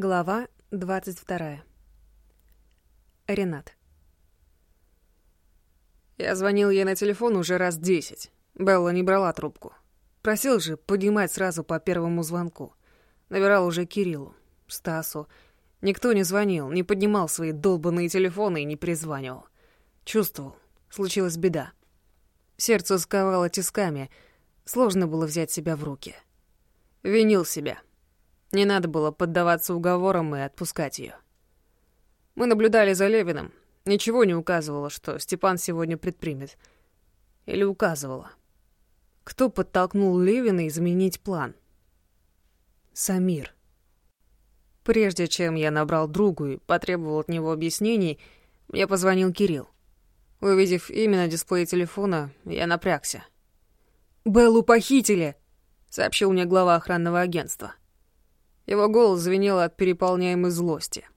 Глава 22. Ренат. Я звонил ей на телефон уже раз десять. Белла не брала трубку. Просил же поднимать сразу по первому звонку. Набирал уже Кириллу, Стасу. Никто не звонил, не поднимал свои долбанные телефоны и не призванивал. Чувствовал, случилась беда. Сердце сковало тисками, сложно было взять себя в руки. Винил себя — не надо было поддаваться уговорам и отпускать ее. Мы наблюдали за Левиным. Ничего не указывало, что Степан сегодня предпримет. Или указывало. Кто подтолкнул Левина изменить план? Самир. Прежде чем я набрал другу и потребовал от него объяснений, мне позвонил Кирилл. Увидев имя на дисплее телефона, я напрягся. «Беллу похитили!» — сообщил мне глава охранного агентства. Его голос звенел от переполняемой злости.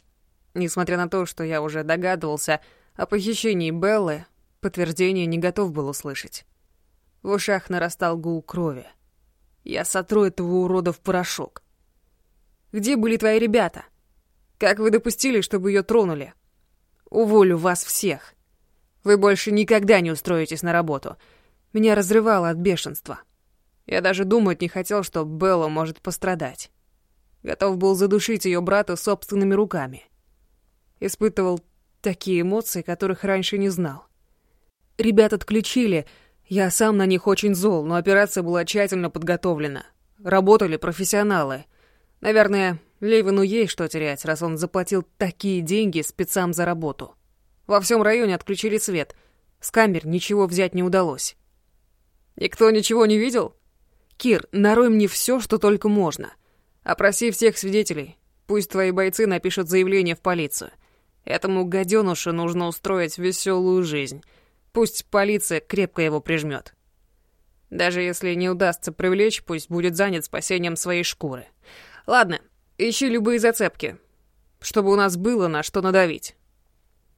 Несмотря на то, что я уже догадывался о похищении Беллы, подтверждение не готов был услышать. В ушах нарастал гул крови. Я сотру этого урода в порошок. Где были твои ребята? Как вы допустили, чтобы ее тронули? Уволю вас всех. Вы больше никогда не устроитесь на работу. Меня разрывало от бешенства. Я даже думать не хотел, что Белла может пострадать. Готов был задушить ее брата собственными руками. Испытывал такие эмоции, которых раньше не знал. Ребят отключили, я сам на них очень зол, но операция была тщательно подготовлена. Работали профессионалы. Наверное, Левину есть что терять, раз он заплатил такие деньги спецам за работу. Во всем районе отключили свет. С камер ничего взять не удалось. Никто ничего не видел? Кир, нарой мне все, что только можно. Опроси всех свидетелей. Пусть твои бойцы напишут заявление в полицию. Этому гаденушу нужно устроить веселую жизнь. Пусть полиция крепко его прижмет. Даже если не удастся привлечь, пусть будет занят спасением своей шкуры. Ладно, ищи любые зацепки, чтобы у нас было на что надавить.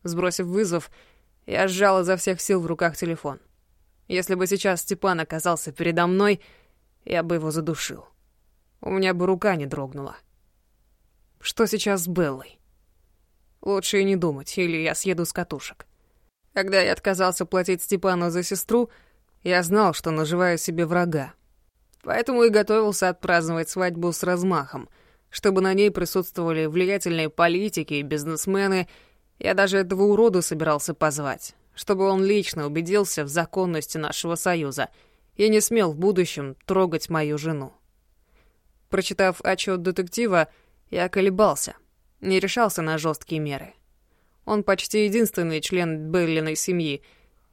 Сбросив вызов, я сжал изо всех сил в руках телефон. Если бы сейчас Степан оказался передо мной, я бы его задушил. У меня бы рука не дрогнула. Что сейчас с Беллой? Лучше и не думать, или я съеду с катушек. Когда я отказался платить Степану за сестру, я знал, что наживаю себе врага. Поэтому и готовился отпраздновать свадьбу с размахом, чтобы на ней присутствовали влиятельные политики и бизнесмены. Я даже этого уроду собирался позвать, чтобы он лично убедился в законности нашего союза и не смел в будущем трогать мою жену. Прочитав отчет детектива, я колебался, не решался на жесткие меры. Он почти единственный член Беллиной семьи.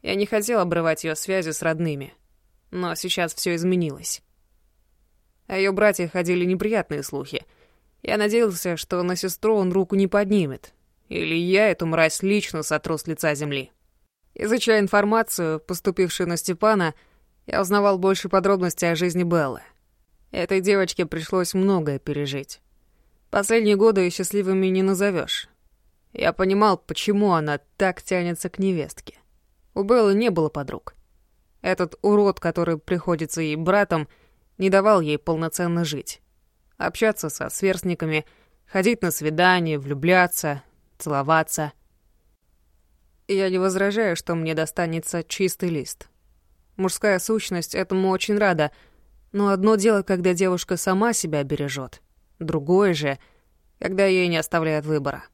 Я не хотел обрывать ее связи с родными. Но сейчас все изменилось. О ее братья ходили неприятные слухи. Я надеялся, что на сестру он руку не поднимет. Или я эту мразь лично сотру с лица земли. Изучая информацию, поступившую на Степана, я узнавал больше подробностей о жизни Беллы. Этой девочке пришлось многое пережить. Последние годы ее счастливыми не назовешь. Я понимал, почему она так тянется к невестке. У Беллы не было подруг. Этот урод, который приходится ей братом, не давал ей полноценно жить. Общаться со сверстниками, ходить на свидания, влюбляться, целоваться. И я не возражаю, что мне достанется чистый лист. Мужская сущность этому очень рада — но одно дело, когда девушка сама себя бережет, другое же, когда ей не оставляют выбора.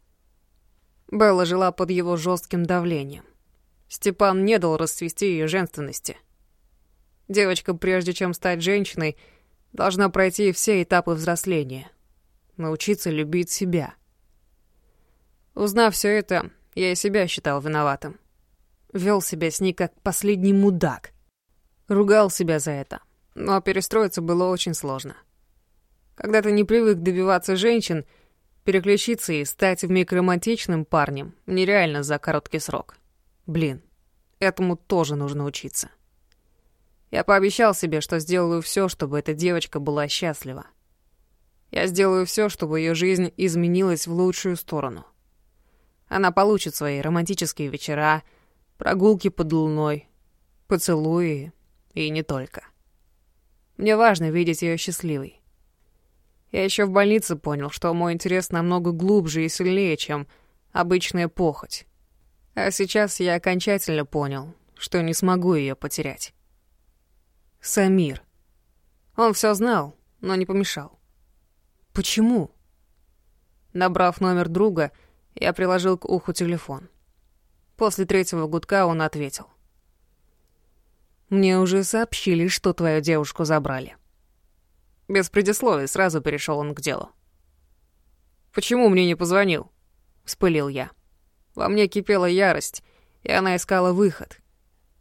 Белла жила под его жестким давлением. Степан не дал расцвести ее женственности. Девочка, прежде чем стать женщиной, должна пройти все этапы взросления, научиться любить себя. Узнав все это, я и себя считал виноватым. Вел себя с ней как последний мудак. Ругал себя за это но перестроиться было очень сложно. Когда ты не привык добиваться женщин, переключиться и стать вмиг романтичным парнем нереально за короткий срок. Блин, этому тоже нужно учиться. Я пообещал себе, что сделаю все, чтобы эта девочка была счастлива. Я сделаю все, чтобы ее жизнь изменилась в лучшую сторону. Она получит свои романтические вечера, прогулки под луной, поцелуи и не только. Мне важно видеть ее счастливой. Я еще в больнице понял, что мой интерес намного глубже и сильнее, чем обычная похоть. А сейчас я окончательно понял, что не смогу ее потерять. Самир. Он все знал, но не помешал. Почему? Набрав номер друга, я приложил к уху телефон. После третьего гудка он ответил. «Мне уже сообщили, что твою девушку забрали». Без предисловий сразу перешел он к делу. «Почему мне не позвонил?» — вспылил я. Во мне кипела ярость, и она искала выход.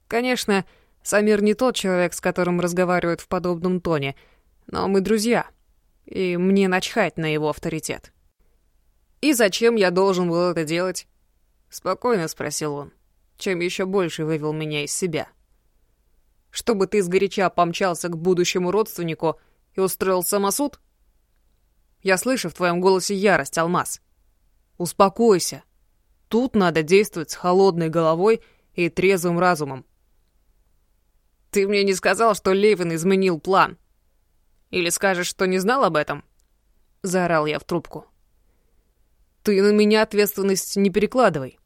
Конечно, Самир не тот человек, с которым разговаривают в подобном тоне, но мы друзья, и мне начхать на его авторитет. «И зачем я должен был это делать?» Спокойно спросил он, чем еще больше вывел меня из себя. «Чтобы ты сгоряча помчался к будущему родственнику и устроил самосуд?» «Я слышу в твоем голосе ярость, Алмаз. Успокойся. Тут надо действовать с холодной головой и трезвым разумом. Ты мне не сказал, что Левин изменил план. Или скажешь, что не знал об этом?» Заорал я в трубку. «Ты на меня ответственность не перекладывай.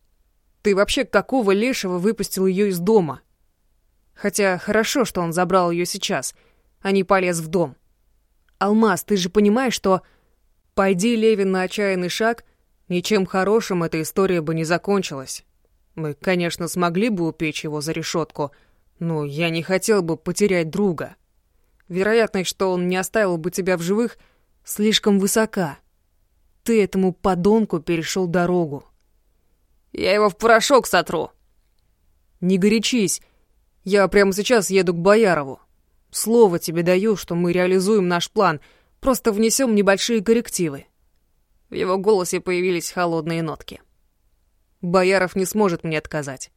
Ты вообще какого лешего выпустил ее из дома? Хотя хорошо, что он забрал ее сейчас, а не полез в дом. Алмаз, ты же понимаешь, что... Пойди Левин на отчаянный шаг, ничем хорошим эта история бы не закончилась. Мы, конечно, смогли бы упечь его за решетку, но я не хотел бы потерять друга. Вероятность, что он не оставил бы тебя в живых, слишком высока. Ты этому подонку перешел дорогу. Я его в порошок сотру. Не горячись. Я прямо сейчас еду к Боярову. Слово тебе даю, что мы реализуем наш план, просто внесем небольшие коррективы. В его голосе появились холодные нотки. Бояров не сможет мне отказать.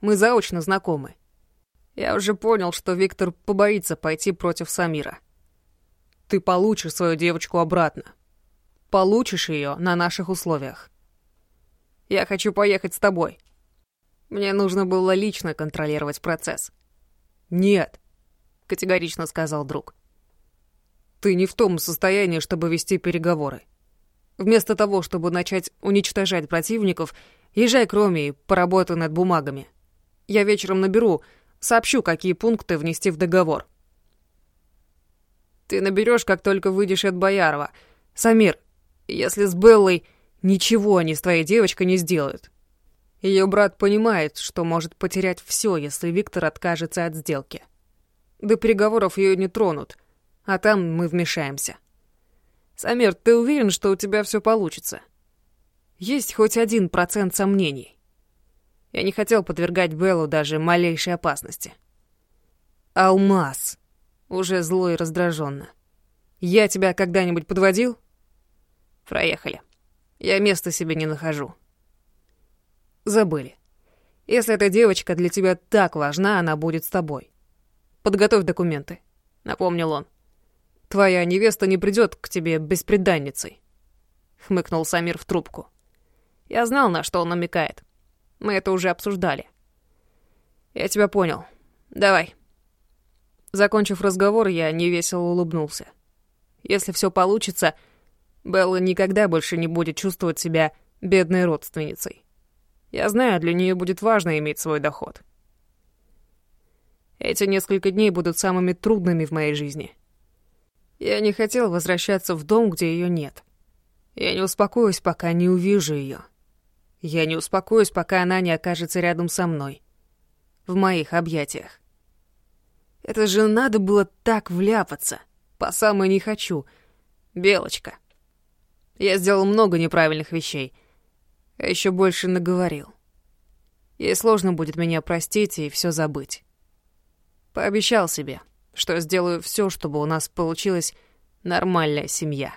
Мы заочно знакомы. Я уже понял, что Виктор побоится пойти против Самира. Ты получишь свою девочку обратно. Получишь ее на наших условиях. Я хочу поехать с тобой. Мне нужно было лично контролировать процесс. Нет, категорично сказал друг. Ты не в том состоянии, чтобы вести переговоры. Вместо того, чтобы начать уничтожать противников, езжай к Роме и поработай над бумагами. Я вечером наберу, сообщу, какие пункты внести в договор. Ты наберешь, как только выйдешь от Боярова. Самир, если с Беллой Ничего они с твоей девочкой не сделают. Ее брат понимает, что может потерять все, если Виктор откажется от сделки. До переговоров ее не тронут, а там мы вмешаемся. Самир, ты уверен, что у тебя все получится? Есть хоть один процент сомнений. Я не хотел подвергать Беллу даже малейшей опасности. Алмаз. Уже зло и раздраженно. Я тебя когда-нибудь подводил? Проехали. Я места себе не нахожу. Забыли. Если эта девочка для тебя так важна, она будет с тобой. Подготовь документы, напомнил он. Твоя невеста не придет к тебе беспреданницей. Хмыкнул Самир в трубку. Я знал, на что он намекает. Мы это уже обсуждали. Я тебя понял. Давай. Закончив разговор, я невесело улыбнулся. Если все получится, Белла никогда больше не будет чувствовать себя бедной родственницей. Я знаю, для нее будет важно иметь свой доход. Эти несколько дней будут самыми трудными в моей жизни. Я не хотел возвращаться в дом, где ее нет. Я не успокоюсь, пока не увижу ее. Я не успокоюсь, пока она не окажется рядом со мной. В моих объятиях. Это же надо было так вляпаться. По самой не хочу. Белочка. Я сделал много неправильных вещей, а еще больше наговорил. Ей сложно будет меня простить и все забыть. Пообещал себе, что сделаю все, чтобы у нас получилась нормальная семья.